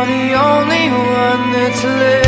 you're the only one that's left